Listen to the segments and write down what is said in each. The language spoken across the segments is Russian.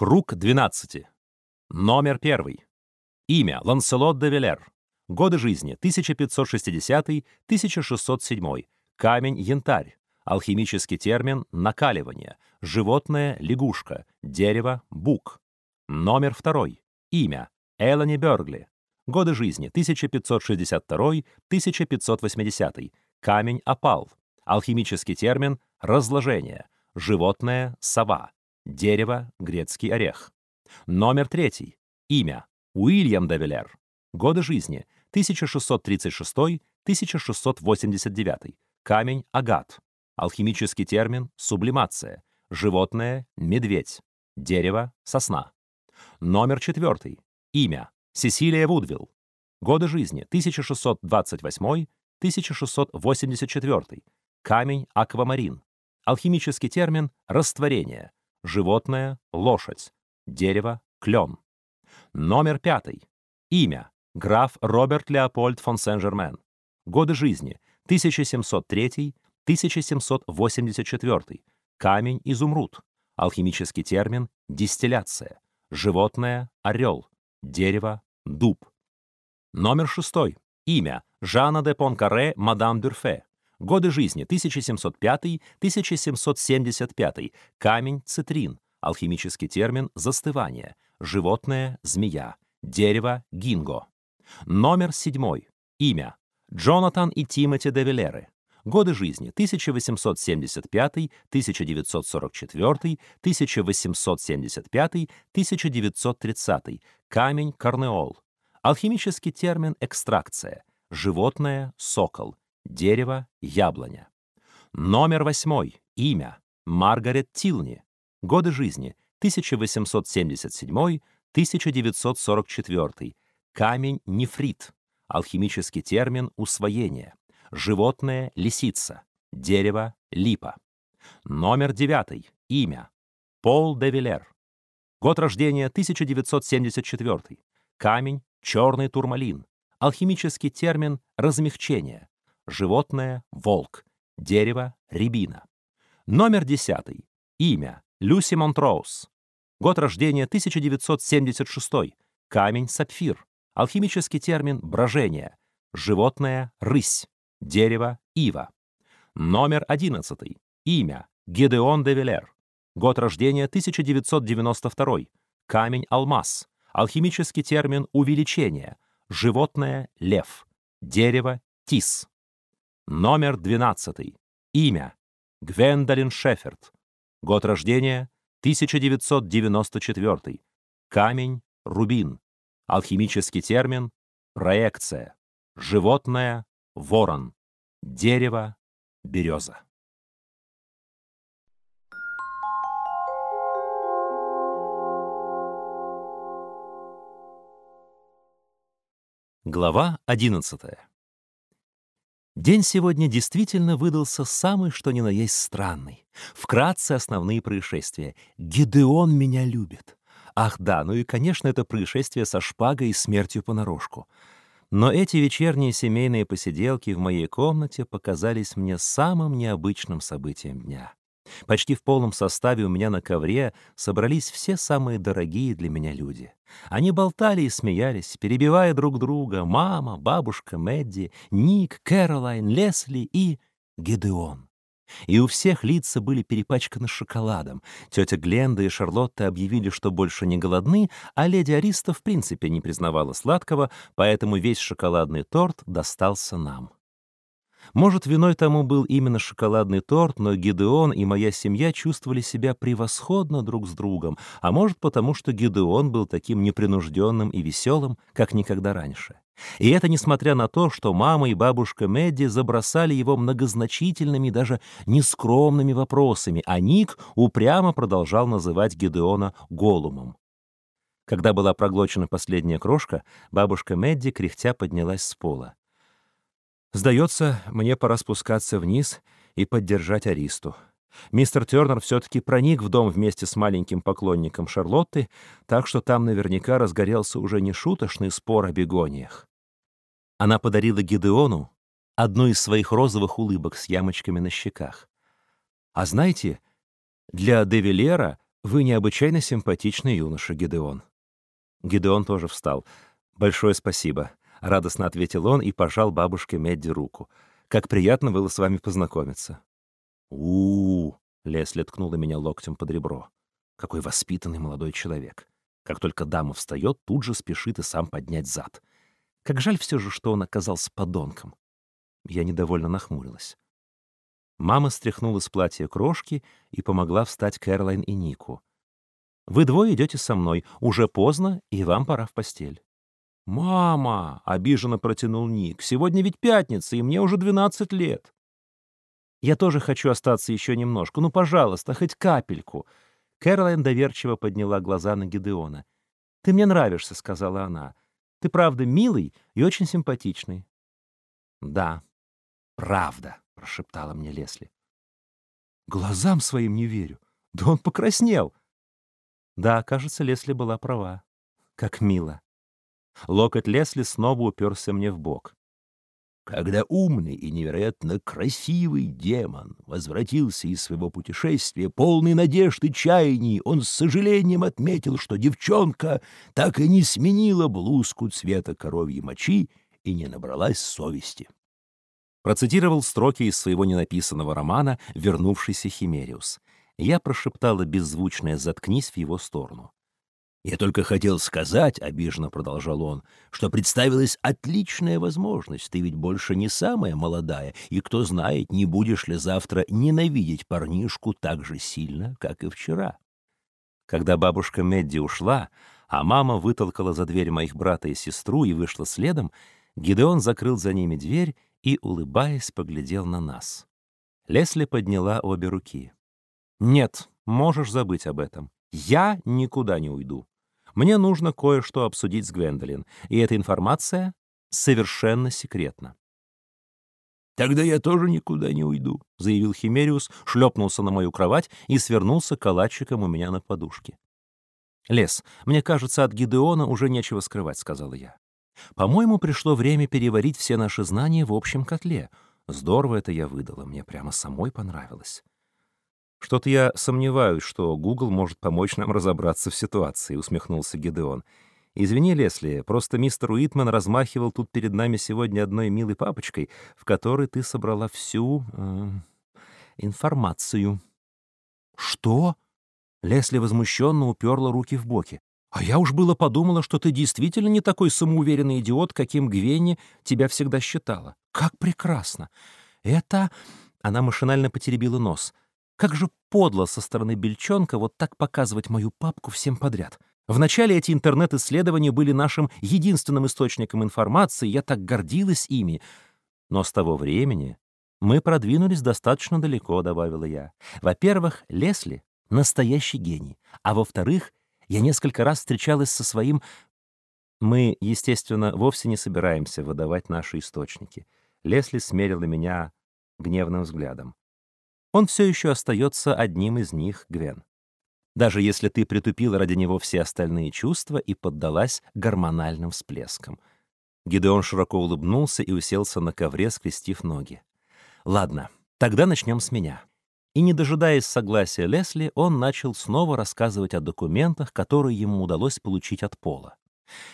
Круг 12. Номер 1. Имя Ланселот де Велер. Годы жизни 1560-1607. Камень янтарь. Алхимический термин накаливание. Животное лягушка. Дерево бук. Номер 2. Имя Элани Бергли. Годы жизни 1562-1580. Камень опал. Алхимический термин разложение. Животное сова. Дерево грецкий орех. Номер третий. Имя Уильям де Велер. Годы жизни 1636-1689. Камень агат. Алхимический термин сублимация. Животное медведь. Дерево сосна. Номер четвертый. Имя Сесилия Вудвилл. Годы жизни 1628-1684. Камень аквамарин. Алхимический термин растворение. Животное лошадь. Дерево клен. Номер пятый. Имя граф Роберт Леопольд фон Сен-Жермен. Годы жизни 1703-1784. Камень изумруд. Алхимический термин дистилляция. Животное орел. Дерево дуб. Номер шестой. Имя Жанна де Понкаре, мадам Дюрфе. Годы жизни 1705-1775. Камень цитрин. Алхимический термин застывание. Животное змея. Дерево гинго. Номер седьмой. Имя Джонатан и Тимоти де Велеры. Годы жизни 1875, 1944, 1875, 1930. Камень карнеол. Алхимический термин экстракция. Животное сокол. Дерево яблоня. Номер восьмой. Имя Маргарет Тилни. Годы жизни 1877-1944. Камень нефрит. Алхимический термин усвоение. Животное лисица. Дерево липа. Номер девятый. Имя Пол де Вилер. Год рождения 1974. Камень черный турмалин. Алхимический термин размягчение. Животное волк. Дерево рябина. Номер десятый. Имя Люси Монтроуз. Год рождения 1976. Камень сапфир. Алхимический термин брожение. Животное рысь. Дерево ива. Номер 11. Имя Гедеон де Велер. Год рождения 1992. Камень алмаз. Алхимический термин увеличение. Животное лев. Дерево тис. Номер 12. Имя Гвендолин Шеферд. Год рождения 1994. Камень рубин. Алхимический термин проекция. Животное ворон. Дерево береза. Глава 11. День сегодня действительно выдался самый что ни на есть странный. Вкратце основные происшествия. Гедеон меня любит. Ах да, ну и, конечно, это происшествие со шпагой и смертью понарошку. Но эти вечерние семейные посиделки в моей комнате показались мне самым необычным событием дня. Почти в полном составе у меня на ковре собрались все самые дорогие для меня люди. Они болтали и смеялись, перебивая друг друга мама, бабушка Мэдди, Ник, Кэролайн, Лесли и Гедеон. И у всех лица были перепачканы шоколадом. Тетя Гленда и Шарлотта объявили, что больше не голодны, а леди Ариста в принципе не признавала сладкого, поэтому весь шоколадный торт достался нам. Может, виной тому был именно шоколадный торт, но Гидеон и моя семья чувствовали себя превосходно друг с другом, а может, потому что Гидеон был таким непринужденным и веселым, как никогда раньше. И это несмотря на то, что мама и бабушка Мэдди забросали его многозначительными, даже нескромными вопросами, а Ник упрямо продолжал называть Гидеона Голумом. Когда была проглочена последняя крошка, бабушка Мэдди кряхтя поднялась с пола. Сдается, мне пора спускаться вниз и поддержать Аристу. Мистер Тернер все-таки проник в дом вместе с маленьким поклонником Шарлотты, так что там наверняка разгорелся уже не шуточный спор о бегониях. Она подарила Гидеону одну из своих розовых улыбок с ямочками на щеках. А знаете, для Девилера Вы необычайно симпатичный юноша, Гидеон. Гидеон тоже встал. Большое спасибо. Радостно ответил он и пожал бабушке Медди руку. Как приятно было с вами познакомиться. у, -у, -у Лесли ткнула меня локтем под ребро. Какой воспитанный молодой человек. Как только дама встает, тут же спешит и сам поднять зад. Как жаль все же, что он оказался подонком. Я недовольно нахмурилась. Мама стряхнула с платья крошки и помогла встать Кэролайн и Нику. «Вы двое идете со мной. Уже поздно, и вам пора в постель». «Мама!» — обиженно протянул Ник. «Сегодня ведь пятница, и мне уже двенадцать лет». «Я тоже хочу остаться еще немножко. Ну, пожалуйста, хоть капельку». Кэролайн доверчиво подняла глаза на Гидеона. «Ты мне нравишься», — сказала она. «Ты правда милый и очень симпатичный». «Да, правда», — прошептала мне Лесли. «Глазам своим не верю. Да он покраснел». Да, кажется, Лесли была права. Как мило. Локоть Лесли снова уперся мне в бок. Когда умный и невероятно красивый демон возвратился из своего путешествия, полный надежд и чаяний, он с сожалением отметил, что девчонка так и не сменила блузку цвета коровьей мочи и не набралась совести. Процитировал строки из своего ненаписанного романа «Вернувшийся Химериус». Я прошептала беззвучное «заткнись» в его сторону. «Я только хотел сказать, — обиженно продолжал он, — что представилась отличная возможность. Ты ведь больше не самая молодая, и, кто знает, не будешь ли завтра ненавидеть парнишку так же сильно, как и вчера». Когда бабушка Медди ушла, а мама вытолкала за дверь моих брата и сестру и вышла следом, Гидеон закрыл за ними дверь и, улыбаясь, поглядел на нас. Лесли подняла обе руки. «Нет, можешь забыть об этом. Я никуда не уйду. Мне нужно кое-что обсудить с Гвендолин, и эта информация совершенно секретна. «Тогда я тоже никуда не уйду», — заявил Химериус, шлепнулся на мою кровать и свернулся калачиком у меня на подушке. «Лес, мне кажется, от Гидеона уже нечего скрывать», — сказала я. «По-моему, пришло время переварить все наши знания в общем котле. Здорово это я выдала, мне прямо самой понравилось». «Что-то я сомневаюсь, что Google может помочь нам разобраться в ситуации», — усмехнулся Гедеон. «Извини, Лесли, просто мистер Уитман размахивал тут перед нами сегодня одной милой папочкой, в которой ты собрала всю... Э, информацию». «Что?» Лесли возмущенно уперла руки в боки. «А я уж было подумала, что ты действительно не такой самоуверенный идиот, каким Гвенни тебя всегда считала. Как прекрасно! Это...» Она машинально потеребила нос — как же подло со стороны Бельчонка вот так показывать мою папку всем подряд. Вначале эти интернет-исследования были нашим единственным источником информации, я так гордилась ими. Но с того времени мы продвинулись достаточно далеко, добавила я. Во-первых, Лесли — настоящий гений. А во-вторых, я несколько раз встречалась со своим... Мы, естественно, вовсе не собираемся выдавать наши источники. Лесли смерила меня гневным взглядом он все еще остается одним из них, Гвен. Даже если ты притупила ради него все остальные чувства и поддалась гормональным всплескам. Гидеон широко улыбнулся и уселся на ковре, скрестив ноги. «Ладно, тогда начнем с меня». И, не дожидаясь согласия Лесли, он начал снова рассказывать о документах, которые ему удалось получить от Пола.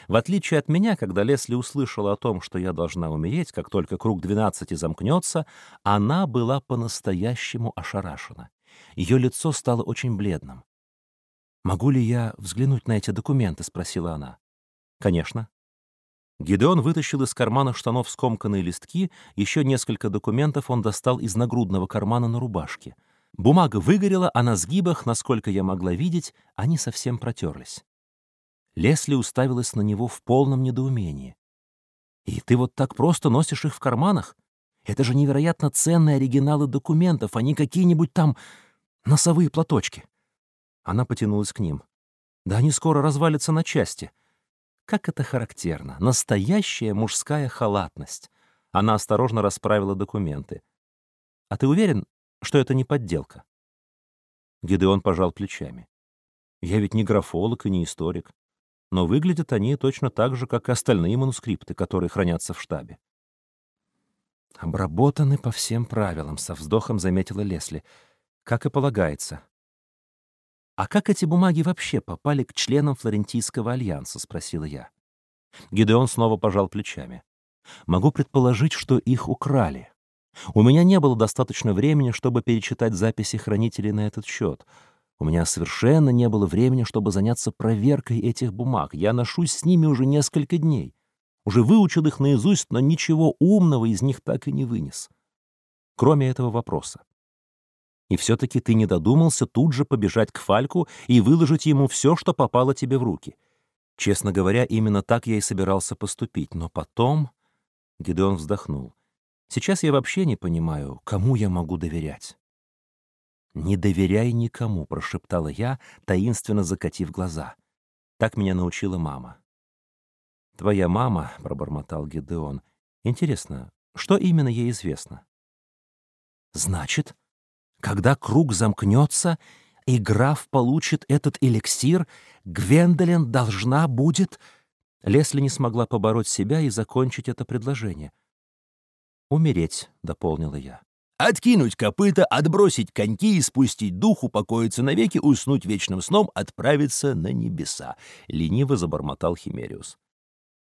В отличие от меня, когда Лесли услышала о том, что я должна умереть, как только круг двенадцати замкнется, она была по-настоящему ошарашена. Ее лицо стало очень бледным. «Могу ли я взглянуть на эти документы?» — спросила она. «Конечно». Гидеон вытащил из кармана штанов скомканные листки, еще несколько документов он достал из нагрудного кармана на рубашке. Бумага выгорела, а на сгибах, насколько я могла видеть, они совсем протерлись. Лесли уставилась на него в полном недоумении. «И ты вот так просто носишь их в карманах? Это же невероятно ценные оригиналы документов, а не какие-нибудь там носовые платочки». Она потянулась к ним. «Да они скоро развалятся на части». Как это характерно. Настоящая мужская халатность. Она осторожно расправила документы. «А ты уверен, что это не подделка?» Гидеон пожал плечами. «Я ведь не графолог и не историк но выглядят они точно так же, как и остальные манускрипты, которые хранятся в штабе. «Обработаны по всем правилам», — со вздохом заметила Лесли, — «как и полагается». «А как эти бумаги вообще попали к членам Флорентийского альянса?» — спросила я. Гидеон снова пожал плечами. «Могу предположить, что их украли. У меня не было достаточно времени, чтобы перечитать записи хранителей на этот счет. У меня совершенно не было времени, чтобы заняться проверкой этих бумаг. Я ношусь с ними уже несколько дней. Уже выучил их наизусть, но ничего умного из них так и не вынес. Кроме этого вопроса. И все-таки ты не додумался тут же побежать к Фальку и выложить ему все, что попало тебе в руки. Честно говоря, именно так я и собирался поступить. Но потом... Гидеон вздохнул. Сейчас я вообще не понимаю, кому я могу доверять. «Не доверяй никому», — прошептала я, таинственно закатив глаза. Так меня научила мама. «Твоя мама», — пробормотал Гидеон. «Интересно, что именно ей известно?» «Значит, когда круг замкнется, и граф получит этот эликсир, Гвендолин должна будет...» Лесли не смогла побороть себя и закончить это предложение. «Умереть», — дополнила я. «Откинуть копыта, отбросить коньки, спустить дух, упокоиться навеки, уснуть вечным сном, отправиться на небеса», — лениво забормотал Химериус.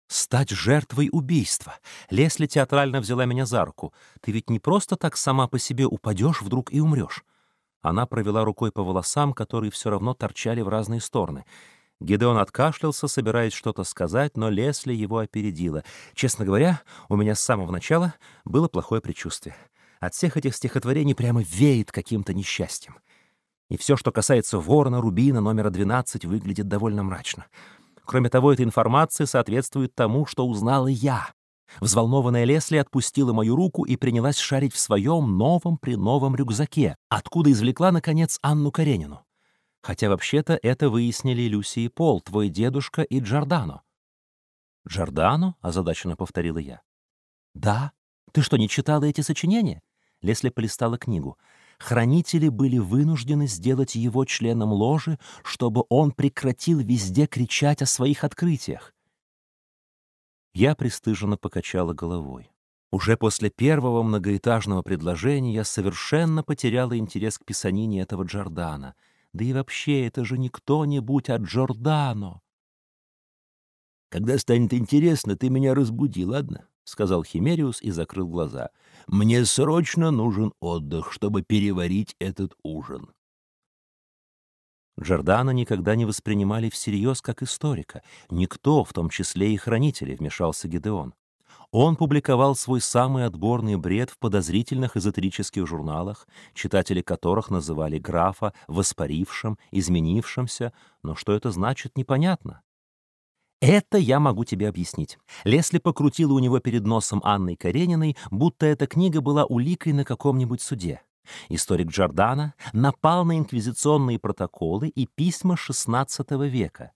«Стать жертвой убийства!» Лесли театрально взяла меня за руку. «Ты ведь не просто так сама по себе упадешь вдруг и умрешь». Она провела рукой по волосам, которые все равно торчали в разные стороны. Гидеон откашлялся, собираясь что-то сказать, но Лесли его опередила. Честно говоря, у меня с самого начала было плохое предчувствие. От всех этих стихотворений прямо веет каким-то несчастьем. И все, что касается ворона, рубина, номера 12, выглядит довольно мрачно. Кроме того, эта информация соответствует тому, что узнала я. Взволнованная Лесли отпустила мою руку и принялась шарить в своем новом при новом рюкзаке, откуда извлекла, наконец, Анну Каренину. Хотя вообще-то это выяснили Люси и Пол, твой дедушка и Джордано. «Джордано?» — озадаченно повторила я. «Да. Ты что, не читала эти сочинения?» Лесли полистала книгу хранители были вынуждены сделать его членом ложи, чтобы он прекратил везде кричать о своих открытиях. Я пристыженно покачала головой. Уже после первого многоэтажного предложения я совершенно потеряла интерес к писанине этого Джордана. Да и вообще, это же не кто-нибудь, а Джордано. «Когда станет интересно, ты меня разбуди, ладно?» — сказал Химериус и закрыл глаза. «Мне срочно нужен отдых, чтобы переварить этот ужин». Джордана никогда не воспринимали всерьез как историка. Никто, в том числе и хранители, вмешался Гидеон. Он публиковал свой самый отборный бред в подозрительных эзотерических журналах, читатели которых называли графа воспарившим, изменившимся, но что это значит, непонятно. Это я могу тебе объяснить. Лесли покрутила у него перед носом Анной Карениной, будто эта книга была уликой на каком-нибудь суде. Историк Джордана напал на инквизиционные протоколы и письма XVI века.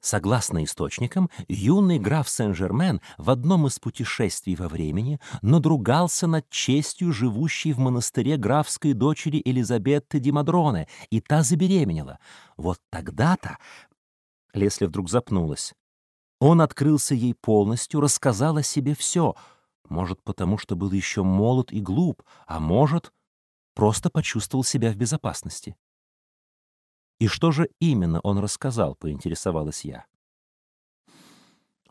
Согласно источникам, юный граф Сен-Жермен в одном из путешествий во времени надругался над честью живущей в монастыре графской дочери Элизабетты Димадроне, и та забеременела. Вот тогда-то Лесли вдруг запнулась. Он открылся ей полностью, рассказал о себе все. Может, потому что был еще молод и глуп, а может, просто почувствовал себя в безопасности. «И что же именно он рассказал?» — поинтересовалась я.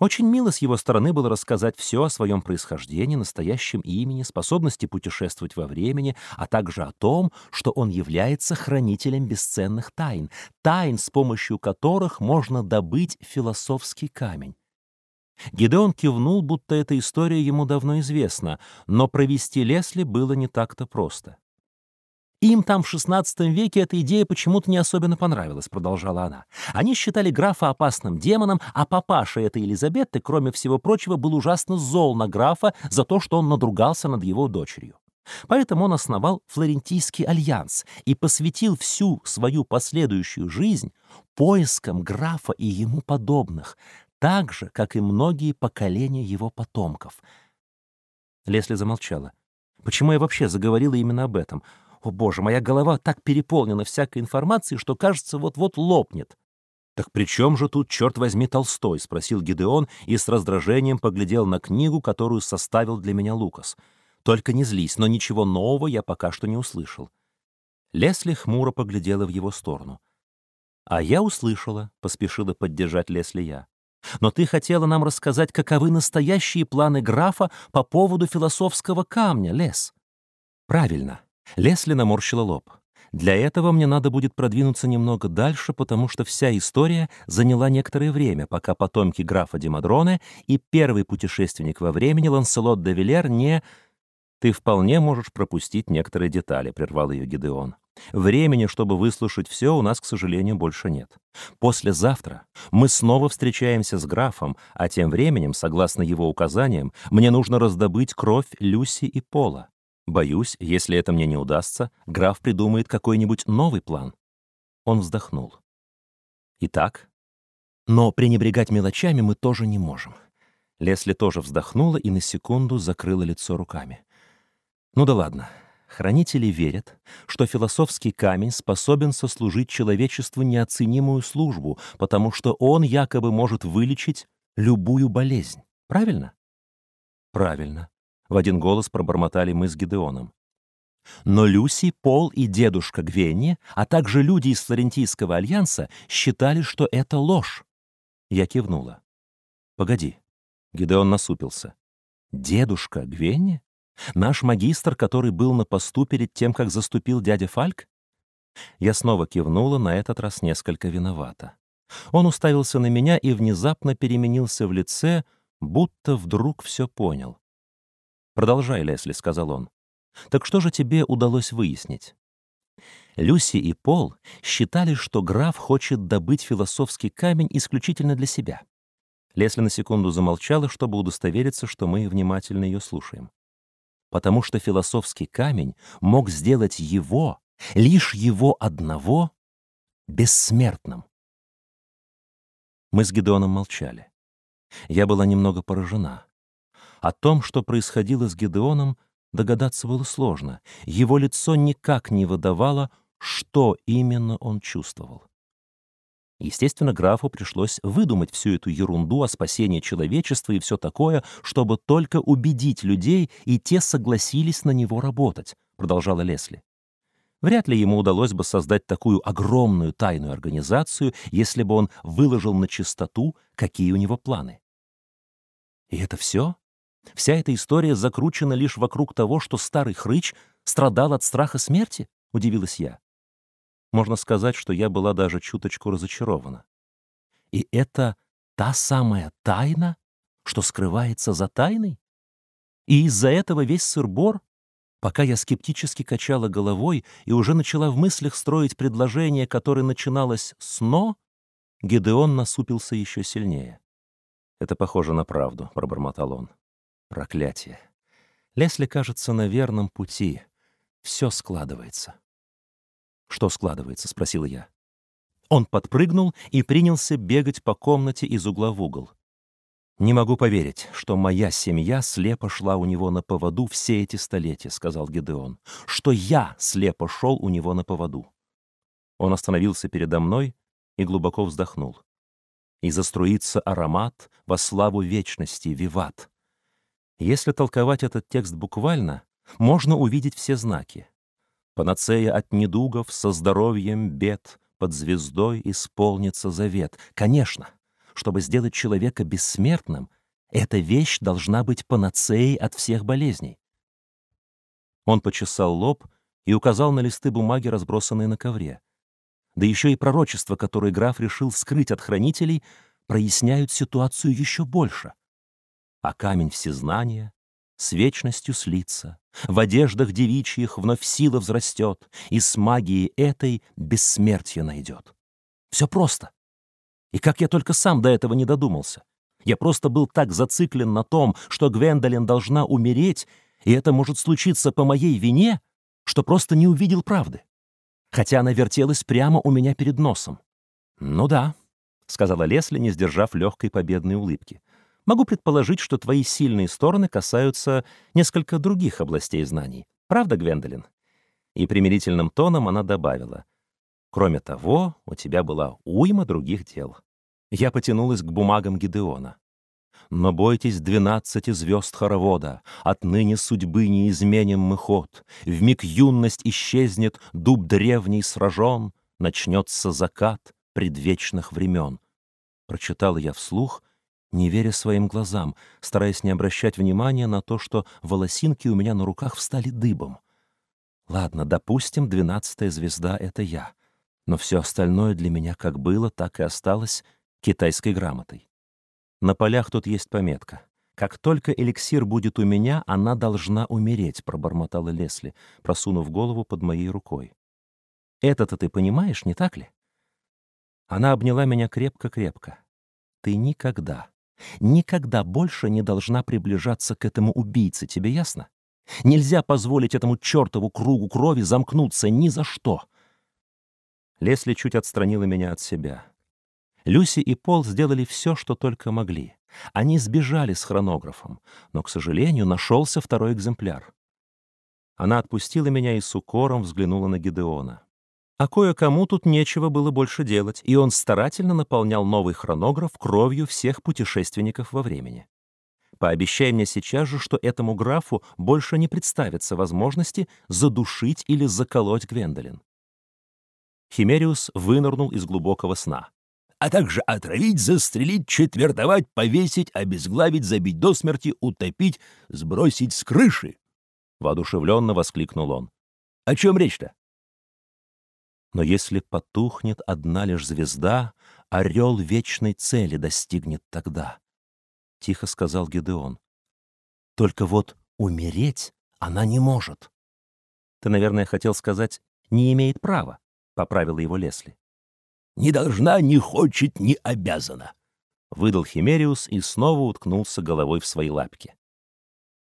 Очень мило с его стороны было рассказать все о своем происхождении, настоящем имени, способности путешествовать во времени, а также о том, что он является хранителем бесценных тайн, тайн, с помощью которых можно добыть философский камень. Гидеон кивнул, будто эта история ему давно известна, но провести Лесли было не так-то просто. Им там в XVI веке эта идея почему-то не особенно понравилась, продолжала она. Они считали графа опасным демоном, а папаша этой Елизаветы, кроме всего прочего, был ужасно зол на графа за то, что он надругался над его дочерью. Поэтому он основал Флорентийский альянс и посвятил всю свою последующую жизнь поискам графа и ему подобных, так же, как и многие поколения его потомков. Лесли замолчала. Почему я вообще заговорила именно об этом? О боже, моя голова так переполнена всякой информацией, что, кажется, вот-вот лопнет. «Так при чем же тут, черт возьми, Толстой?» — спросил Гидеон и с раздражением поглядел на книгу, которую составил для меня Лукас. «Только не злись, но ничего нового я пока что не услышал». Лесли хмуро поглядела в его сторону. «А я услышала», — поспешила поддержать Лесли я. «Но ты хотела нам рассказать, каковы настоящие планы графа по поводу философского камня, Лес». «Правильно». Лесли наморщила лоб. Для этого мне надо будет продвинуться немного дальше, потому что вся история заняла некоторое время, пока потомки графа Димадроне и первый путешественник во времени Ланселот де Вилер не... «Ты вполне можешь пропустить некоторые детали», — прервал ее Гидеон. «Времени, чтобы выслушать все, у нас, к сожалению, больше нет. Послезавтра мы снова встречаемся с графом, а тем временем, согласно его указаниям, мне нужно раздобыть кровь Люси и Пола. Боюсь, если это мне не удастся, граф придумает какой-нибудь новый план. Он вздохнул. Итак, но пренебрегать мелочами мы тоже не можем. Лесли тоже вздохнула и на секунду закрыла лицо руками. Ну да ладно. Хранители верят, что философский камень способен сослужить человечеству неоценимую службу, потому что он якобы может вылечить любую болезнь. Правильно? Правильно. В один голос пробормотали мы с Гидеоном. Но Люси, Пол и дедушка Гвенни, а также люди из Флорентийского альянса считали, что это ложь. Я кивнула. «Погоди». Гидеон насупился. «Дедушка Гвенни? Наш магистр, который был на посту перед тем, как заступил дядя Фальк?» Я снова кивнула, на этот раз несколько виновата. Он уставился на меня и внезапно переменился в лице, будто вдруг все понял. «Продолжай, Лесли», — сказал он. «Так что же тебе удалось выяснить?» Люси и Пол считали, что граф хочет добыть философский камень исключительно для себя. Лесли на секунду замолчала, чтобы удостовериться, что мы внимательно ее слушаем. Потому что философский камень мог сделать его, лишь его одного, бессмертным. Мы с Гедеоном молчали. Я была немного поражена. О том, что происходило с Гедеоном, догадаться было сложно. Его лицо никак не выдавало, что именно он чувствовал. Естественно, графу пришлось выдумать всю эту ерунду о спасении человечества и все такое, чтобы только убедить людей, и те согласились на него работать, продолжала Лесли. Вряд ли ему удалось бы создать такую огромную тайную организацию, если бы он выложил на чистоту, какие у него планы. И это все? Вся эта история закручена лишь вокруг того, что старый хрыч страдал от страха смерти? Удивилась я. Можно сказать, что я была даже чуточку разочарована. И это та самая тайна, что скрывается за тайной? И из-за этого весь сыр-бор? Пока я скептически качала головой и уже начала в мыслях строить предложение, которое начиналось с «но», Гедеон насупился еще сильнее. «Это похоже на правду», — пробормотал он. Проклятие. Лесли кажется на верном пути. Все складывается. «Что складывается?» — спросил я. Он подпрыгнул и принялся бегать по комнате из угла в угол. «Не могу поверить, что моя семья слепо шла у него на поводу все эти столетия», — сказал Гедеон. «Что я слепо шел у него на поводу». Он остановился передо мной и глубоко вздохнул. «И заструится аромат во славу вечности, виват. Если толковать этот текст буквально, можно увидеть все знаки. Панацея от недугов со здоровьем бед, под звездой исполнится завет. Конечно, чтобы сделать человека бессмертным, эта вещь должна быть панацеей от всех болезней. Он почесал лоб и указал на листы бумаги, разбросанные на ковре. Да еще и пророчества, которые граф решил скрыть от хранителей, проясняют ситуацию еще больше а камень всезнания с вечностью слится, в одеждах девичьих вновь сила взрастет, и с магией этой бессмертие найдет. Все просто. И как я только сам до этого не додумался. Я просто был так зациклен на том, что Гвендолин должна умереть, и это может случиться по моей вине, что просто не увидел правды. Хотя она вертелась прямо у меня перед носом. «Ну да», — сказала Лесли, не сдержав легкой победной улыбки. Могу предположить, что твои сильные стороны касаются несколько других областей знаний. Правда, Гвендолин?» И примирительным тоном она добавила. «Кроме того, у тебя была уйма других дел». Я потянулась к бумагам Гидеона. «Но бойтесь двенадцати звезд хоровода, отныне судьбы не изменим мы ход, вмиг юность исчезнет, дуб древний сражен, начнется закат, предвечных времен. Прочитала я вслух, не веря своим глазам, стараясь не обращать внимания на то, что волосинки у меня на руках встали дыбом. Ладно, допустим, двенадцатая звезда — это я. Но все остальное для меня как было, так и осталось китайской грамотой. На полях тут есть пометка. «Как только эликсир будет у меня, она должна умереть», — пробормотала Лесли, просунув голову под моей рукой. «Это-то ты понимаешь, не так ли?» Она обняла меня крепко-крепко. «Ты никогда, никогда больше не должна приближаться к этому убийце, тебе ясно? Нельзя позволить этому чертову кругу крови замкнуться ни за что!» Лесли чуть отстранила меня от себя. Люси и Пол сделали все, что только могли. Они сбежали с хронографом, но, к сожалению, нашелся второй экземпляр. Она отпустила меня и с укором взглянула на Гидеона. А кое-кому тут нечего было больше делать, и он старательно наполнял новый хронограф кровью всех путешественников во времени. Пообещай мне сейчас же, что этому графу больше не представится возможности задушить или заколоть Гвендолин. Химериус вынырнул из глубокого сна а также отравить, застрелить, четвертовать, повесить, обезглавить, забить до смерти, утопить, сбросить с крыши. Воодушевленно воскликнул он. О чем речь-то? Но если потухнет одна лишь звезда, орел вечной цели достигнет тогда, — тихо сказал Гедеон. Только вот умереть она не может. Ты, наверное, хотел сказать, не имеет права, — поправила его Лесли. Не должна, не хочет, не обязана. Выдал Химериус и снова уткнулся головой в свои лапки.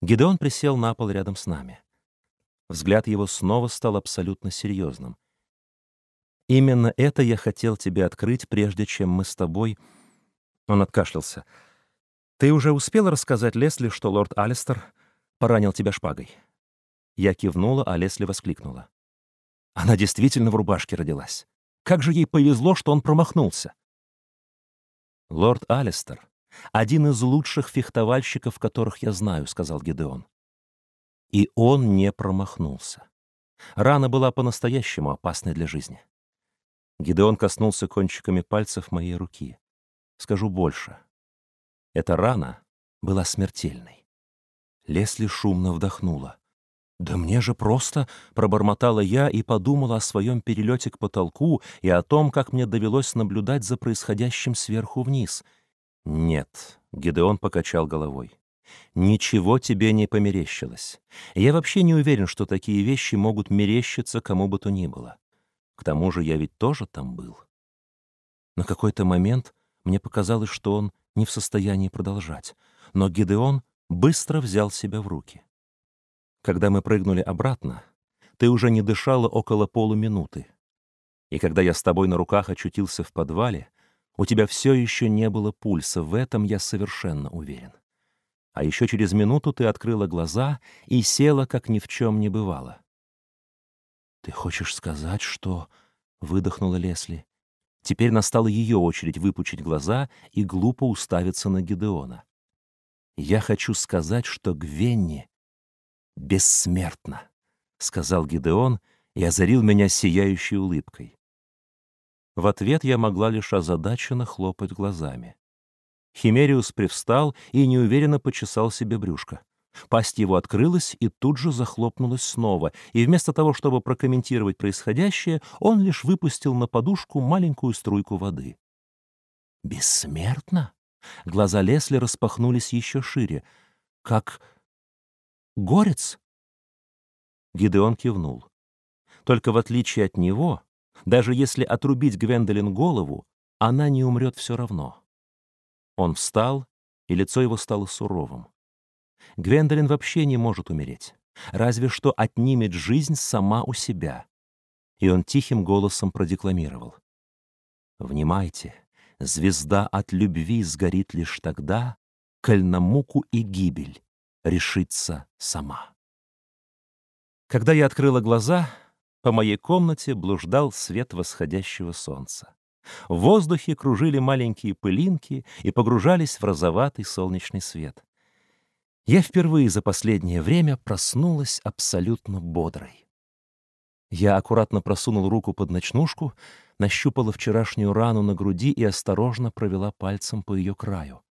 Гидеон присел на пол рядом с нами. Взгляд его снова стал абсолютно серьезным. «Именно это я хотел тебе открыть, прежде чем мы с тобой...» Он откашлялся. «Ты уже успел рассказать Лесли, что лорд Алистер поранил тебя шпагой?» Я кивнула, а Лесли воскликнула. «Она действительно в рубашке родилась. Как же ей повезло, что он промахнулся. «Лорд Алистер — один из лучших фехтовальщиков, которых я знаю», — сказал Гидеон. И он не промахнулся. Рана была по-настоящему опасной для жизни. Гидеон коснулся кончиками пальцев моей руки. Скажу больше. Эта рана была смертельной. Лесли шумно вдохнула. «Да мне же просто...» — пробормотала я и подумала о своем перелете к потолку и о том, как мне довелось наблюдать за происходящим сверху вниз. «Нет», — Гидеон покачал головой. «Ничего тебе не померещилось. Я вообще не уверен, что такие вещи могут мерещиться кому бы то ни было. К тому же я ведь тоже там был». На какой-то момент мне показалось, что он не в состоянии продолжать, но Гидеон быстро взял себя в руки. Когда мы прыгнули обратно, ты уже не дышала около полуминуты. И когда я с тобой на руках очутился в подвале, у тебя все еще не было пульса, в этом я совершенно уверен. А еще через минуту ты открыла глаза и села, как ни в чем не бывало. «Ты хочешь сказать, что...» — выдохнула Лесли. Теперь настала ее очередь выпучить глаза и глупо уставиться на Гидеона. «Я хочу сказать, что Гвенни бессмертна», — сказал Гидеон и озарил меня сияющей улыбкой. В ответ я могла лишь озадаченно хлопать глазами. Химериус привстал и неуверенно почесал себе брюшко. Пасть его открылась и тут же захлопнулась снова, и вместо того, чтобы прокомментировать происходящее, он лишь выпустил на подушку маленькую струйку воды. «Бессмертно?» Глаза Лесли распахнулись еще шире. «Как Горец?» Гидеон кивнул. Только в отличие от него, даже если отрубить Гвендолин голову, она не умрет все равно. Он встал, и лицо его стало суровым. Гвендолин вообще не может умереть, разве что отнимет жизнь сама у себя. И он тихим голосом продекламировал. «Внимайте, звезда от любви сгорит лишь тогда, коль на муку и гибель решится сама. Когда я открыла глаза, по моей комнате блуждал свет восходящего солнца. В воздухе кружили маленькие пылинки и погружались в розоватый солнечный свет. Я впервые за последнее время проснулась абсолютно бодрой. Я аккуратно просунул руку под ночнушку, нащупала вчерашнюю рану на груди и осторожно провела пальцем по ее краю.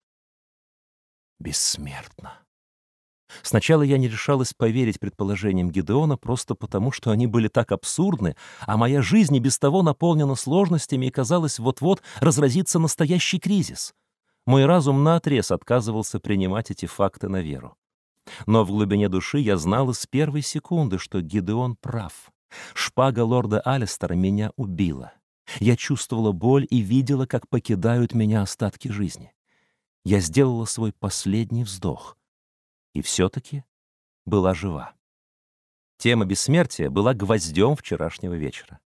Бессмертно. Сначала я не решалась поверить предположениям Гидеона просто потому, что они были так абсурдны, а моя жизнь и без того наполнена сложностями и, казалось, вот-вот разразится настоящий кризис. Мой разум наотрез отказывался принимать эти факты на веру. Но в глубине души я знала с первой секунды, что Гидеон прав. Шпага лорда Алистера меня убила. Я чувствовала боль и видела, как покидают меня остатки жизни. Я сделала свой последний вздох и все-таки была жива. Тема бессмертия была гвоздем вчерашнего вечера.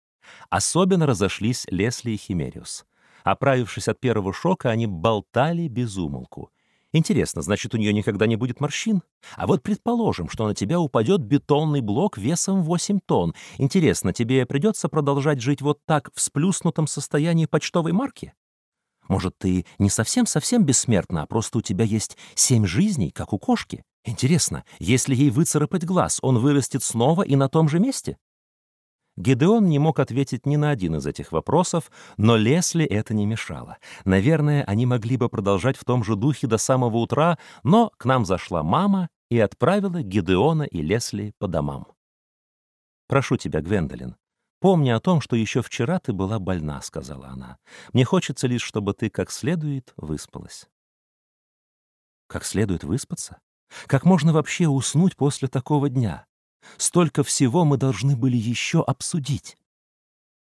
Особенно разошлись Лесли и Химериус. Оправившись от первого шока, они болтали без умолку. Интересно, значит, у нее никогда не будет морщин? А вот предположим, что на тебя упадет бетонный блок весом 8 тонн. Интересно, тебе придется продолжать жить вот так в сплюснутом состоянии почтовой марки? Может, ты не совсем-совсем бессмертна, а просто у тебя есть семь жизней, как у кошки? Интересно, если ей выцарапать глаз, он вырастет снова и на том же месте? Гедеон не мог ответить ни на один из этих вопросов, но Лесли это не мешало. Наверное, они могли бы продолжать в том же духе до самого утра, но к нам зашла мама и отправила Гедеона и Лесли по домам. «Прошу тебя, Гвендолин, помни о том, что еще вчера ты была больна», — сказала она. «Мне хочется лишь, чтобы ты как следует выспалась». «Как следует выспаться? Как можно вообще уснуть после такого дня?» Столько всего мы должны были еще обсудить.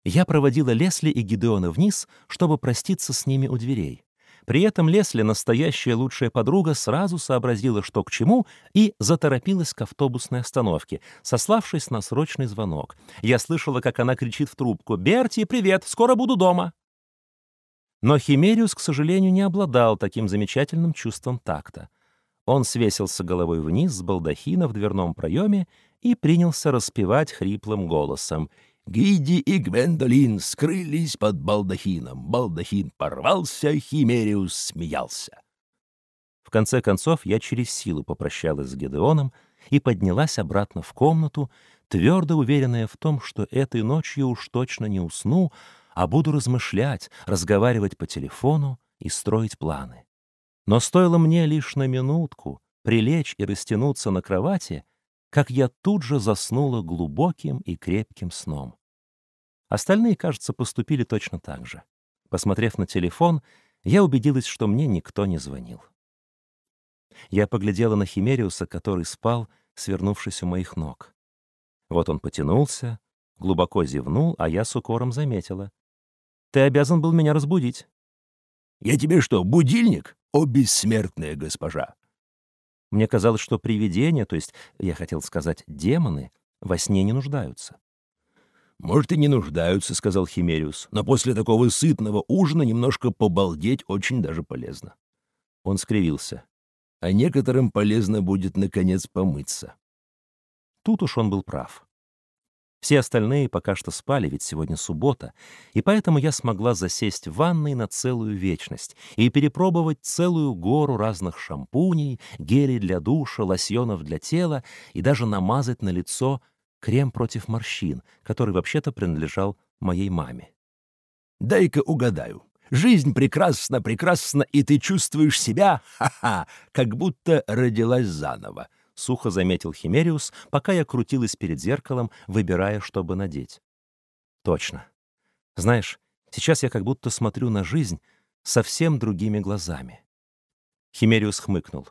Я проводила Лесли и Гидеона вниз, чтобы проститься с ними у дверей. При этом Лесли, настоящая лучшая подруга, сразу сообразила, что к чему, и заторопилась к автобусной остановке, сославшись на срочный звонок. Я слышала, как она кричит в трубку «Берти, привет! Скоро буду дома!» Но Химериус, к сожалению, не обладал таким замечательным чувством такта. Он свесился головой вниз с балдахина в дверном проеме и принялся распевать хриплым голосом. «Гиди и Гвендолин скрылись под балдахином. Балдахин порвался, Химериус смеялся». В конце концов, я через силу попрощалась с Гедеоном и поднялась обратно в комнату, твердо уверенная в том, что этой ночью уж точно не усну, а буду размышлять, разговаривать по телефону и строить планы. Но стоило мне лишь на минутку прилечь и растянуться на кровати, как я тут же заснула глубоким и крепким сном. Остальные, кажется, поступили точно так же. Посмотрев на телефон, я убедилась, что мне никто не звонил. Я поглядела на Химериуса, который спал, свернувшись у моих ног. Вот он потянулся, глубоко зевнул, а я с укором заметила. «Ты обязан был меня разбудить». «Я тебе что, будильник, о бессмертная госпожа?» Мне казалось, что привидения, то есть, я хотел сказать, демоны, во сне не нуждаются. «Может, и не нуждаются», — сказал Химериус, «но после такого сытного ужина немножко побалдеть очень даже полезно». Он скривился. «А некоторым полезно будет, наконец, помыться». Тут уж он был прав. Все остальные пока что спали, ведь сегодня суббота, и поэтому я смогла засесть в ванной на целую вечность и перепробовать целую гору разных шампуней, гелей для душа, лосьонов для тела и даже намазать на лицо крем против морщин, который вообще-то принадлежал моей маме. «Дай-ка угадаю. Жизнь прекрасна, прекрасна, и ты чувствуешь себя, ха-ха, как будто родилась заново», — сухо заметил Химериус, пока я крутилась перед зеркалом, выбирая, чтобы надеть. «Точно. Знаешь, сейчас я как будто смотрю на жизнь совсем другими глазами». Химериус хмыкнул.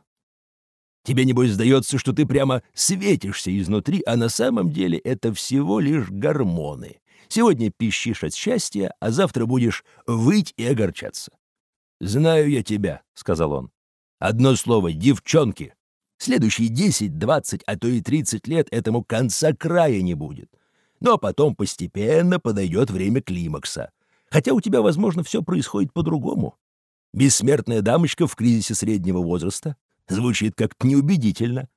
«Тебе, небось, сдается, что ты прямо светишься изнутри, а на самом деле это всего лишь гормоны. Сегодня пищишь от счастья, а завтра будешь выть и огорчаться». «Знаю я тебя», — сказал он. «Одно слово — девчонки. Следующие 10, 20, а то и 30 лет этому конца края не будет. Но потом постепенно подойдет время климакса. Хотя у тебя, возможно, все происходит по-другому. Бессмертная дамочка в кризисе среднего возраста звучит как-то неубедительно.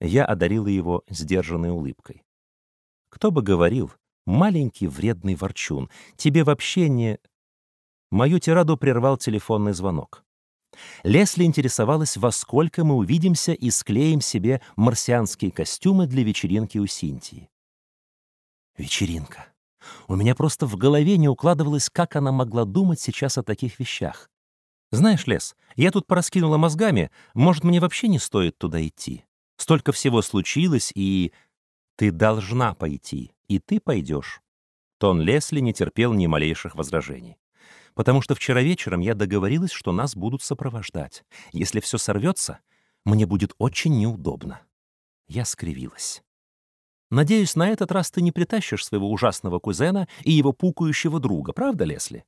Я одарила его сдержанной улыбкой. Кто бы говорил, маленький вредный ворчун, тебе вообще не... Мою тираду прервал телефонный звонок. Лесли интересовалась, во сколько мы увидимся и склеим себе марсианские костюмы для вечеринки у Синтии. Вечеринка. У меня просто в голове не укладывалось, как она могла думать сейчас о таких вещах. Знаешь, Лес, я тут пораскинула мозгами, может, мне вообще не стоит туда идти. Столько всего случилось, и... Ты должна пойти, и ты пойдешь. Тон Лесли не терпел ни малейших возражений. Потому что вчера вечером я договорилась, что нас будут сопровождать. Если все сорвется, мне будет очень неудобно. Я скривилась. Надеюсь, на этот раз ты не притащишь своего ужасного кузена и его пукающего друга, правда, Лесли?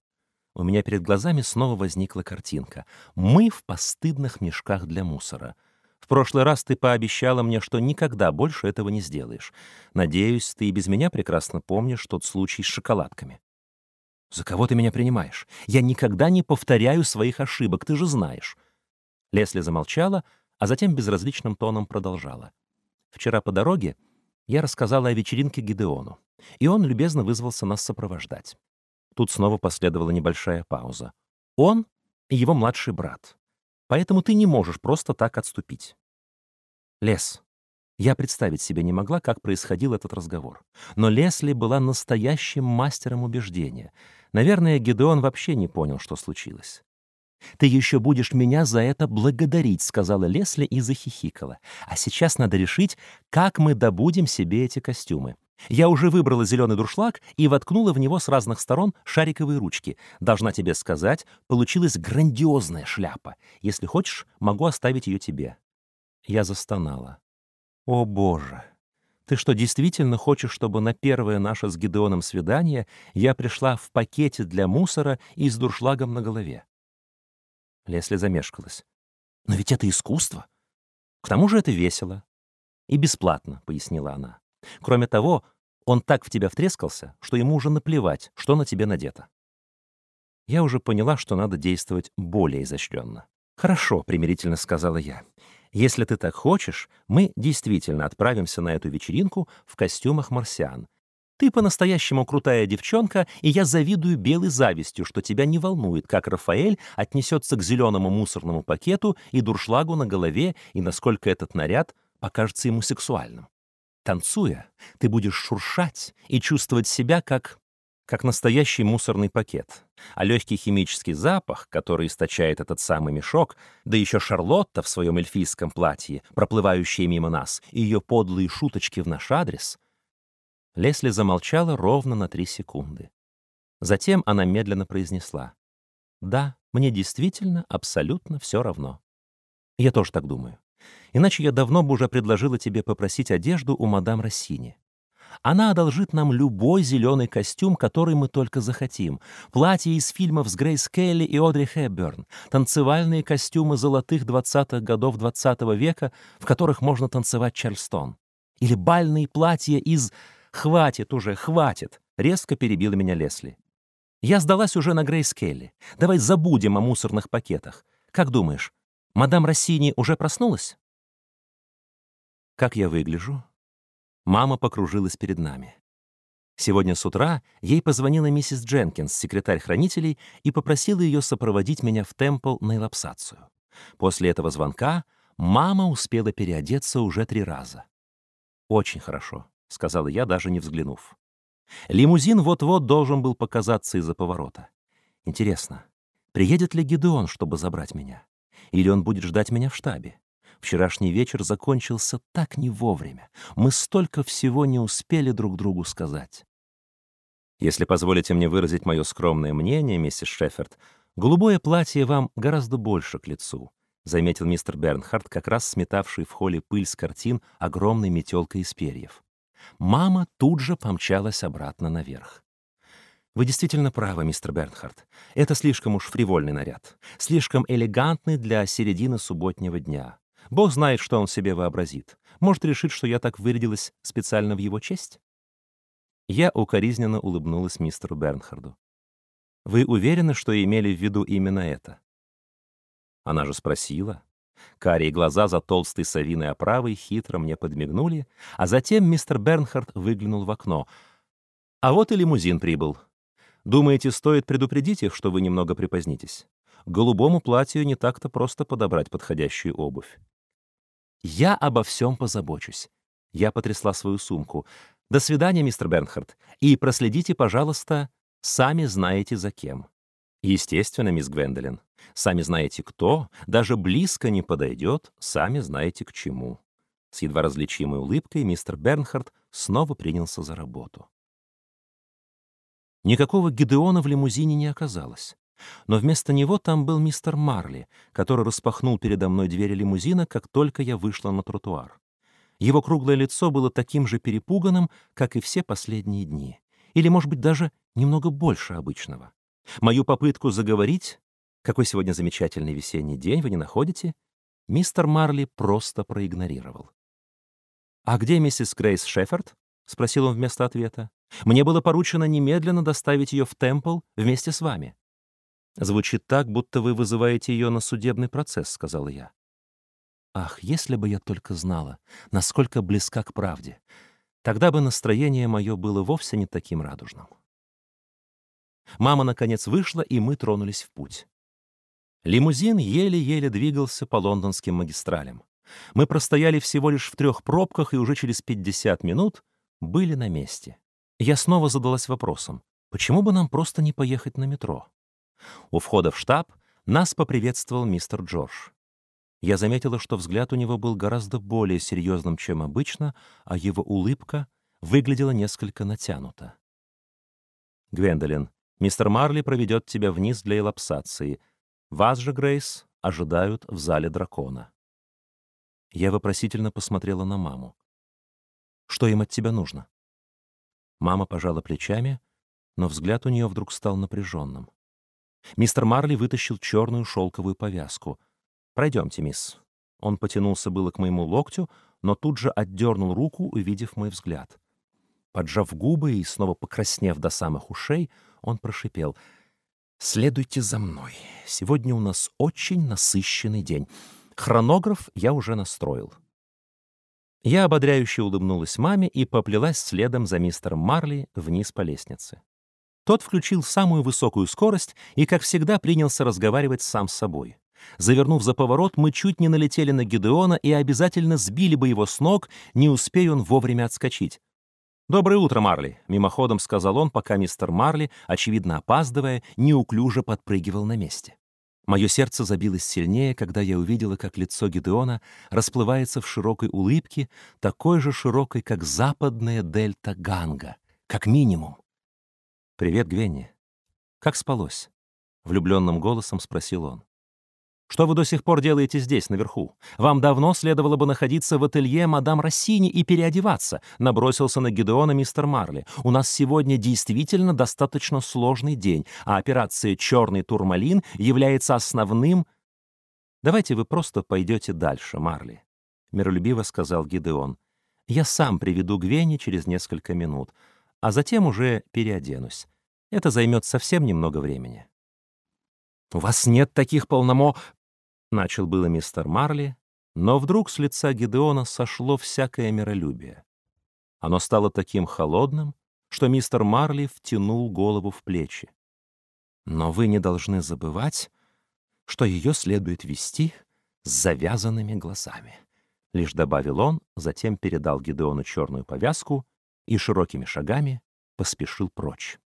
У меня перед глазами снова возникла картинка. Мы в постыдных мешках для мусора. В прошлый раз ты пообещала мне, что никогда больше этого не сделаешь. Надеюсь, ты и без меня прекрасно помнишь тот случай с шоколадками. За кого ты меня принимаешь? Я никогда не повторяю своих ошибок, ты же знаешь. Лесли замолчала, а затем безразличным тоном продолжала. Вчера по дороге я рассказала о вечеринке Гидеону, и он любезно вызвался нас сопровождать. Тут снова последовала небольшая пауза. Он и его младший брат. Поэтому ты не можешь просто так отступить. Лес. Я представить себе не могла, как происходил этот разговор. Но Лесли была настоящим мастером убеждения. Наверное, Гидеон вообще не понял, что случилось. «Ты еще будешь меня за это благодарить», — сказала Лесли и захихикала. «А сейчас надо решить, как мы добудем себе эти костюмы. Я уже выбрала зеленый дуршлаг и воткнула в него с разных сторон шариковые ручки. Должна тебе сказать, получилась грандиозная шляпа. Если хочешь, могу оставить ее тебе». Я застонала. «О, Боже! Ты что, действительно хочешь, чтобы на первое наше с Гидеоном свидание я пришла в пакете для мусора и с дуршлагом на голове?» Лесли замешкалась. «Но ведь это искусство. К тому же это весело. И бесплатно», — пояснила она. «Кроме того, он так в тебя втрескался, что ему уже наплевать, что на тебе надето». Я уже поняла, что надо действовать более изощренно. «Хорошо», — примирительно сказала я. «Если ты так хочешь, мы действительно отправимся на эту вечеринку в костюмах марсиан, ты по-настоящему крутая девчонка, и я завидую белой завистью, что тебя не волнует, как Рафаэль отнесется к зеленому мусорному пакету и дуршлагу на голове, и насколько этот наряд покажется ему сексуальным. Танцуя, ты будешь шуршать и чувствовать себя как как настоящий мусорный пакет. А легкий химический запах, который источает этот самый мешок, да еще Шарлотта в своем эльфийском платье, проплывающая мимо нас, и ее подлые шуточки в наш адрес — Лесли замолчала ровно на три секунды. Затем она медленно произнесла. «Да, мне действительно абсолютно все равно. Я тоже так думаю. Иначе я давно бы уже предложила тебе попросить одежду у мадам Рассини. Она одолжит нам любой зеленый костюм, который мы только захотим. Платье из фильмов с Грейс Келли и Одри Хэбберн, танцевальные костюмы золотых 20-х годов 20 -го века, в которых можно танцевать Чарльстон. Или бальные платья из «Хватит уже, хватит!» — резко перебила меня Лесли. «Я сдалась уже на Грейс Келли. Давай забудем о мусорных пакетах. Как думаешь, мадам Россини уже проснулась?» Как я выгляжу? Мама покружилась перед нами. Сегодня с утра ей позвонила миссис Дженкинс, секретарь хранителей, и попросила ее сопроводить меня в темпл на элапсацию. После этого звонка мама успела переодеться уже три раза. Очень хорошо. — сказала я, даже не взглянув. Лимузин вот-вот должен был показаться из-за поворота. Интересно, приедет ли Гедеон, чтобы забрать меня? Или он будет ждать меня в штабе? Вчерашний вечер закончился так не вовремя. Мы столько всего не успели друг другу сказать. Если позволите мне выразить мое скромное мнение, миссис Шеффорд, голубое платье вам гораздо больше к лицу, заметил мистер Бернхард, как раз сметавший в холле пыль с картин огромной метелкой из перьев. Мама тут же помчалась обратно наверх. Вы действительно правы, мистер Бернхард. Это слишком уж фривольный наряд. Слишком элегантный для середины субботнего дня. Бог знает, что он себе вообразит. Может, решить, что я так вырядилась специально в его честь? Я укоризненно улыбнулась мистеру Бернхарду. Вы уверены, что имели в виду именно это? Она же спросила. Карие глаза за толстой совиной оправой хитро мне подмигнули, а затем мистер Бернхард выглянул в окно. «А вот и лимузин прибыл. Думаете, стоит предупредить их, что вы немного припозднитесь? Голубому платью не так-то просто подобрать подходящую обувь». «Я обо всем позабочусь». Я потрясла свою сумку. До свидания, мистер Бернхард, и проследите, пожалуйста, сами знаете за кем. Естественно, мисс Гвендолин. Сами знаете кто, даже близко не подойдет, сами знаете к чему. С едва различимой улыбкой мистер Бернхард снова принялся за работу. Никакого Гидеона в лимузине не оказалось. Но вместо него там был мистер Марли, который распахнул передо мной двери лимузина, как только я вышла на тротуар. Его круглое лицо было таким же перепуганным, как и все последние дни. Или, может быть, даже немного больше обычного. Мою попытку заговорить, какой сегодня замечательный весенний день, вы не находите, мистер Марли просто проигнорировал. «А где миссис Грейс Шеффорд?» — спросил он вместо ответа. «Мне было поручено немедленно доставить ее в Темпл вместе с вами». «Звучит так, будто вы вызываете ее на судебный процесс», — сказал я. Ах, если бы я только знала, насколько близка к правде, тогда бы настроение мое было вовсе не таким радужным. Мама, наконец, вышла, и мы тронулись в путь. Лимузин еле-еле двигался по лондонским магистралям. Мы простояли всего лишь в трех пробках и уже через 50 минут были на месте. Я снова задалась вопросом, почему бы нам просто не поехать на метро? У входа в штаб нас поприветствовал мистер Джордж. Я заметила, что взгляд у него был гораздо более серьезным, чем обычно, а его улыбка выглядела несколько натянута. «Гвендолин, мистер Марли проведет тебя вниз для элапсации. Вас же, Грейс, ожидают в зале дракона». Я вопросительно посмотрела на маму. «Что им от тебя нужно?» Мама пожала плечами, но взгляд у нее вдруг стал напряженным. Мистер Марли вытащил черную шелковую повязку. «Пройдемте, мисс». Он потянулся было к моему локтю, но тут же отдернул руку, увидев мой взгляд. Поджав губы и снова покраснев до самых ушей, он прошипел. «Следуйте за мной. Сегодня у нас очень насыщенный день. Хронограф я уже настроил. Я ободряюще улыбнулась маме и поплелась следом за мистером Марли вниз по лестнице. Тот включил самую высокую скорость и, как всегда, принялся разговаривать сам с собой. Завернув за поворот, мы чуть не налетели на Гидеона и обязательно сбили бы его с ног, не успея он вовремя отскочить. «Доброе утро, Марли», — мимоходом сказал он, пока мистер Марли, очевидно опаздывая, неуклюже подпрыгивал на месте. Мое сердце забилось сильнее, когда я увидела, как лицо Гидеона расплывается в широкой улыбке, такой же широкой, как западная дельта Ганга, как минимум. «Привет, Гвенни. Как спалось?» — влюбленным голосом спросил он. Что вы до сих пор делаете здесь, наверху? Вам давно следовало бы находиться в ателье мадам Рассини и переодеваться», — набросился на Гидеона мистер Марли. «У нас сегодня действительно достаточно сложный день, а операция «Черный турмалин» является основным...» «Давайте вы просто пойдете дальше, Марли», — миролюбиво сказал Гидеон. «Я сам приведу Гвенни через несколько минут, а затем уже переоденусь. Это займет совсем немного времени». «У вас нет таких полномо...» Начал было мистер Марли, но вдруг с лица Гидеона сошло всякое миролюбие. Оно стало таким холодным, что мистер Марли втянул голову в плечи. Но вы не должны забывать, что ее следует вести с завязанными глазами. Лишь добавил он, затем передал Гидеону черную повязку и широкими шагами поспешил прочь.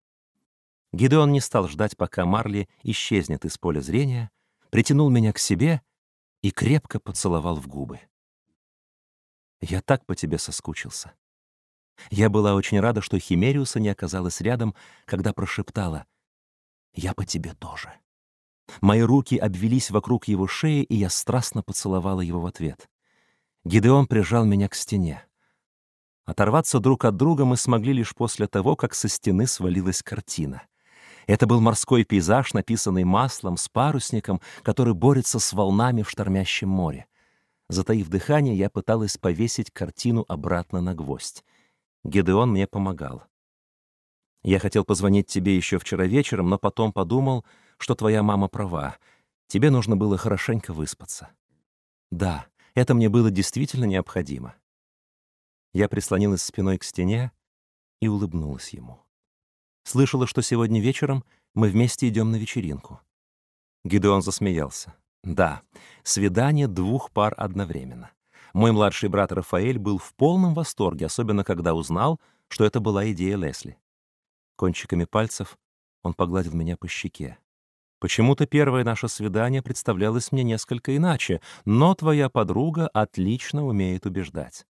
Гидеон не стал ждать, пока Марли исчезнет из поля зрения, притянул меня к себе и крепко поцеловал в губы. Я так по тебе соскучился. Я была очень рада, что Химериуса не оказалась рядом, когда прошептала «Я по тебе тоже». Мои руки обвелись вокруг его шеи, и я страстно поцеловала его в ответ. Гидеон прижал меня к стене. Оторваться друг от друга мы смогли лишь после того, как со стены свалилась картина. Это был морской пейзаж, написанный маслом, с парусником, который борется с волнами в штормящем море. Затаив дыхание, я пыталась повесить картину обратно на гвоздь. Гедеон мне помогал. Я хотел позвонить тебе еще вчера вечером, но потом подумал, что твоя мама права. Тебе нужно было хорошенько выспаться. Да, это мне было действительно необходимо. Я прислонилась спиной к стене и улыбнулась ему. Слышала, что сегодня вечером мы вместе идем на вечеринку». Гидеон засмеялся. «Да, свидание двух пар одновременно. Мой младший брат Рафаэль был в полном восторге, особенно когда узнал, что это была идея Лесли. Кончиками пальцев он погладил меня по щеке. Почему-то первое наше свидание представлялось мне несколько иначе, но твоя подруга отлично умеет убеждать.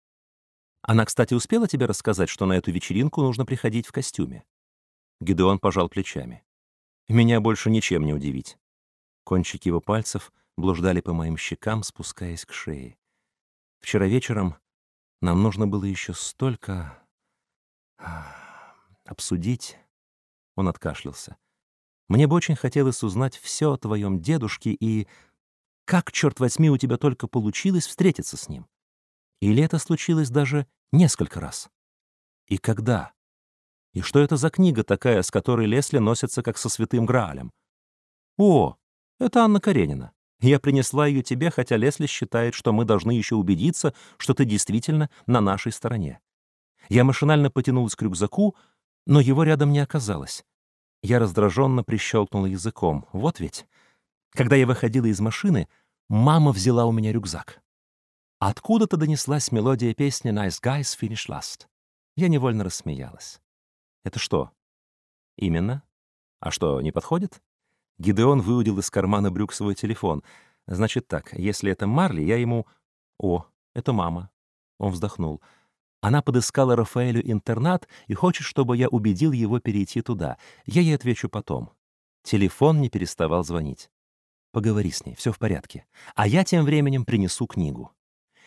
Она, кстати, успела тебе рассказать, что на эту вечеринку нужно приходить в костюме? Гидеон пожал плечами. Меня больше ничем не удивить. Кончики его пальцев блуждали по моим щекам, спускаясь к шее. Вчера вечером нам нужно было еще столько... обсудить. Он откашлялся. Мне бы очень хотелось узнать все о твоем дедушке и... Как, черт возьми, у тебя только получилось встретиться с ним? Или это случилось даже несколько раз? И когда? И что это за книга такая, с которой Лесли носится как со святым Граалем? О, это Анна Каренина. Я принесла ее тебе, хотя Лесли считает, что мы должны еще убедиться, что ты действительно на нашей стороне. Я машинально потянулась к рюкзаку, но его рядом не оказалось. Я раздраженно прищелкнула языком. Вот ведь. Когда я выходила из машины, мама взяла у меня рюкзак. Откуда-то донеслась мелодия песни «Nice Guys Finish Last». Я невольно рассмеялась. «Это что?» «Именно. А что, не подходит?» Гидеон выудил из кармана брюк свой телефон. «Значит так, если это Марли, я ему...» «О, это мама». Он вздохнул. Она подыскала Рафаэлю интернат и хочет, чтобы я убедил его перейти туда. Я ей отвечу потом. Телефон не переставал звонить. Поговори с ней, все в порядке. А я тем временем принесу книгу.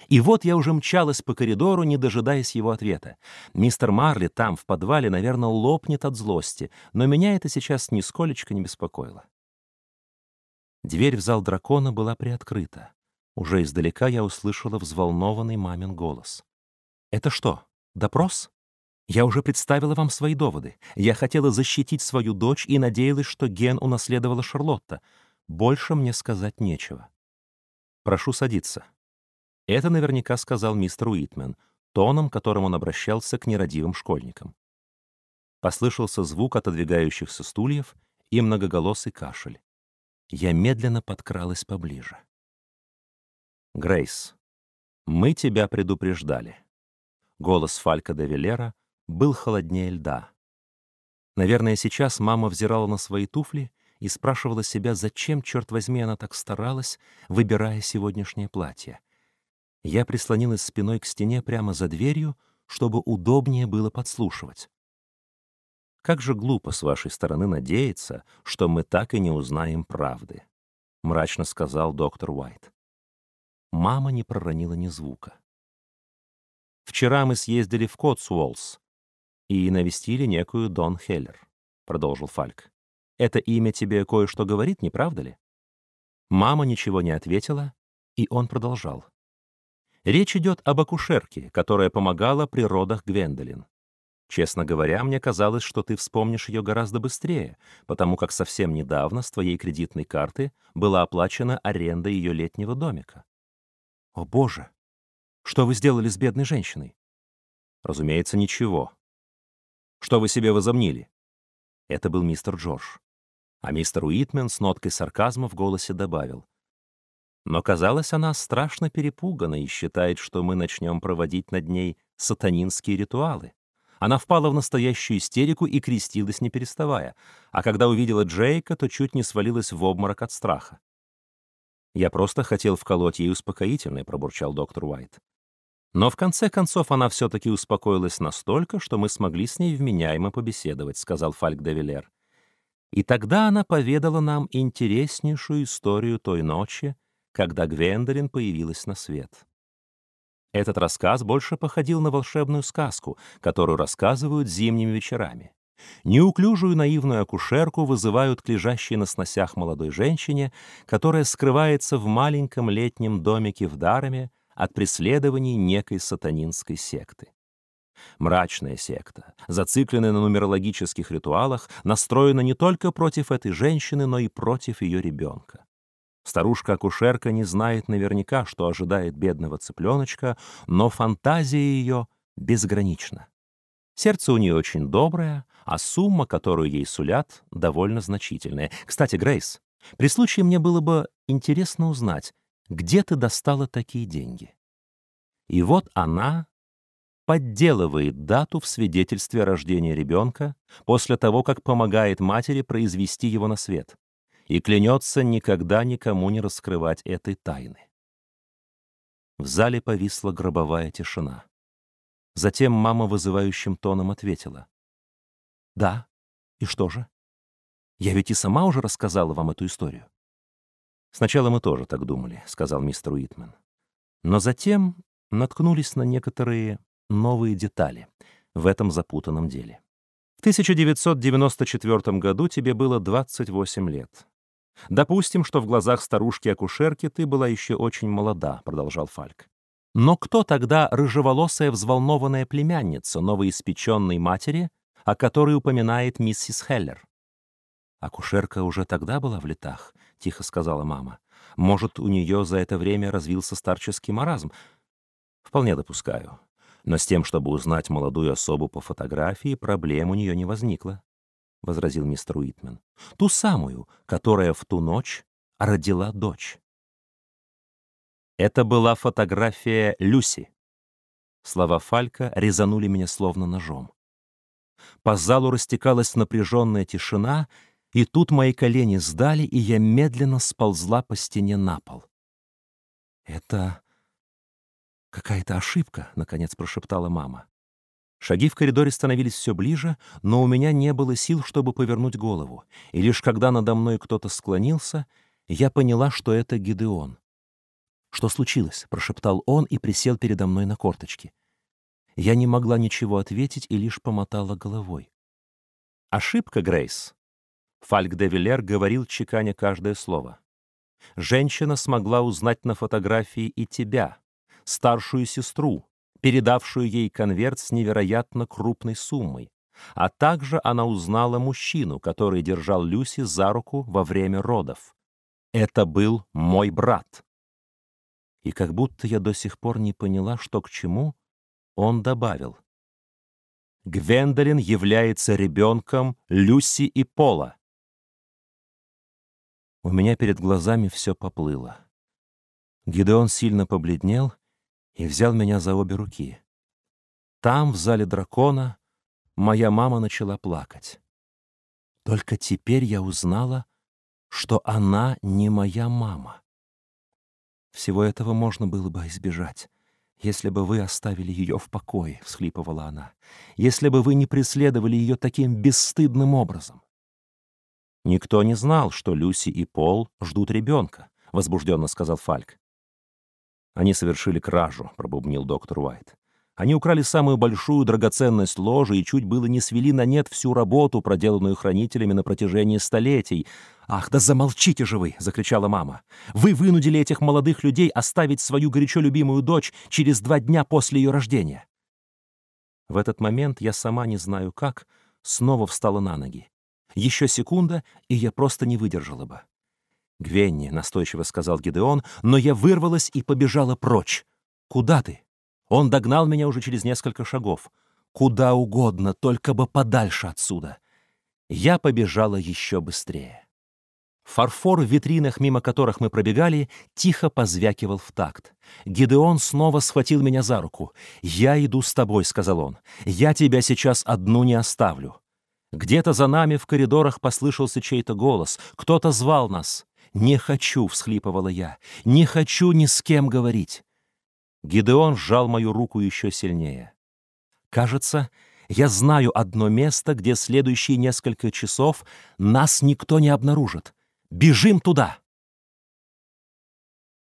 И вот я уже мчалась по коридору, не дожидаясь его ответа. Мистер Марли там, в подвале, наверное, лопнет от злости, но меня это сейчас нисколечко не беспокоило. Дверь в зал дракона была приоткрыта. Уже издалека я услышала взволнованный мамин голос. «Это что, допрос?» Я уже представила вам свои доводы. Я хотела защитить свою дочь и надеялась, что ген унаследовала Шарлотта. Больше мне сказать нечего. Прошу садиться. Это наверняка сказал мистер Уитмен, тоном, которым он обращался к нерадивым школьникам. Послышался звук отодвигающихся стульев и многоголосый кашель. Я медленно подкралась поближе. «Грейс, мы тебя предупреждали». Голос Фалька де Велера был холоднее льда. Наверное, сейчас мама взирала на свои туфли и спрашивала себя, зачем, черт возьми, она так старалась, выбирая сегодняшнее платье — я прислонилась спиной к стене прямо за дверью, чтобы удобнее было подслушивать. Как же глупо с вашей стороны надеяться, что мы так и не узнаем правды, мрачно сказал доктор Уайт. Мама не проронила ни звука. Вчера мы съездили в Котсуоллс и навестили некую Дон Хеллер, продолжил Фальк. Это имя тебе кое-что говорит, не правда ли? Мама ничего не ответила, и он продолжал. Речь идет об акушерке, которая помогала при родах Гвендолин. Честно говоря, мне казалось, что ты вспомнишь ее гораздо быстрее, потому как совсем недавно с твоей кредитной карты была оплачена аренда ее летнего домика. О, Боже! Что вы сделали с бедной женщиной? Разумеется, ничего. Что вы себе возомнили? Это был мистер Джордж. А мистер Уитмен с ноткой сарказма в голосе добавил. Но, казалось, она страшно перепугана и считает, что мы начнем проводить над ней сатанинские ритуалы. Она впала в настоящую истерику и крестилась, не переставая, а когда увидела Джейка, то чуть не свалилась в обморок от страха. «Я просто хотел вколоть ей успокоительное», — пробурчал доктор Уайт. Но в конце концов она все-таки успокоилась настолько, что мы смогли с ней вменяемо побеседовать, — сказал Фальк де Вилер. И тогда она поведала нам интереснейшую историю той ночи, когда Гвендолин появилась на свет. Этот рассказ больше походил на волшебную сказку, которую рассказывают зимними вечерами. Неуклюжую наивную акушерку вызывают к лежащей на сносях молодой женщине, которая скрывается в маленьком летнем домике в Дараме от преследований некой сатанинской секты. Мрачная секта, зацикленная на нумерологических ритуалах, настроена не только против этой женщины, но и против ее ребенка. Старушка-акушерка не знает наверняка, что ожидает бедного цыпленочка, но фантазия ее безгранична. Сердце у нее очень доброе, а сумма, которую ей сулят, довольно значительная. Кстати, Грейс, при случае мне было бы интересно узнать, где ты достала такие деньги? И вот она подделывает дату в свидетельстве о рождении ребенка после того, как помогает матери произвести его на свет, и клянется никогда никому не раскрывать этой тайны. В зале повисла гробовая тишина. Затем мама вызывающим тоном ответила. «Да, и что же? Я ведь и сама уже рассказала вам эту историю». «Сначала мы тоже так думали», — сказал мистер Уитмен. Но затем наткнулись на некоторые новые детали в этом запутанном деле. В 1994 году тебе было 28 лет. Допустим, что в глазах старушки-акушерки ты была еще очень молода, продолжал Фальк. Но кто тогда рыжеволосая взволнованная племянница новоиспеченной матери, о которой упоминает миссис Хеллер? Акушерка уже тогда была в летах, тихо сказала мама. Может, у нее за это время развился старческий маразм. Вполне допускаю. Но с тем, чтобы узнать молодую особу по фотографии, проблем у нее не возникло, — возразил мистер Уитмен. Ту самую, которая в ту ночь родила дочь. Это была фотография Люси. Слова Фалька резанули меня словно ножом. По залу растекалась напряженная тишина, и тут мои колени сдали, и я медленно сползла по стене на пол. «Это какая-то ошибка», — наконец прошептала мама. Шаги в коридоре становились все ближе, но у меня не было сил, чтобы повернуть голову, и лишь когда надо мной кто-то склонился, я поняла, что это Гидеон. «Что случилось?» — прошептал он и присел передо мной на корточки. Я не могла ничего ответить и лишь помотала головой. «Ошибка, Грейс», — Фальк де Виллер говорил, чеканя каждое слово. «Женщина смогла узнать на фотографии и тебя, старшую сестру, передавшую ей конверт с невероятно крупной суммой, а также она узнала мужчину, который держал Люси за руку во время родов. Это был мой брат. И как будто я до сих пор не поняла, что к чему, он добавил. Гвендолин является ребенком Люси и Пола. У меня перед глазами все поплыло. Гидеон сильно побледнел и взял меня за обе руки. Там, в зале дракона, моя мама начала плакать. Только теперь я узнала, что она не моя мама. Всего этого можно было бы избежать, если бы вы оставили ее в покое, — всхлипывала она, — если бы вы не преследовали ее таким бесстыдным образом. Никто не знал, что Люси и Пол ждут ребенка, — возбужденно сказал Фальк. Они совершили кражу, — пробубнил доктор Уайт. Они украли самую большую драгоценность ложи и чуть было не свели на нет всю работу, проделанную хранителями на протяжении столетий. «Ах, да замолчите же вы!» — закричала мама. «Вы вынудили этих молодых людей оставить свою горячо любимую дочь через два дня после ее рождения!» В этот момент я сама не знаю как, снова встала на ноги. Еще секунда, и я просто не выдержала бы. «Гвенни», — настойчиво сказал Гидеон, но я вырвалась и побежала прочь. «Куда ты?» Он догнал меня уже через несколько шагов. Куда угодно, только бы подальше отсюда. Я побежала еще быстрее. Фарфор в витринах, мимо которых мы пробегали, тихо позвякивал в такт. Гидеон снова схватил меня за руку. «Я иду с тобой», — сказал он. «Я тебя сейчас одну не оставлю». Где-то за нами в коридорах послышался чей-то голос. Кто-то звал нас. «Не хочу», — всхлипывала я. «Не хочу ни с кем говорить». Гидеон сжал мою руку еще сильнее. «Кажется, я знаю одно место, где следующие несколько часов нас никто не обнаружит. Бежим туда!»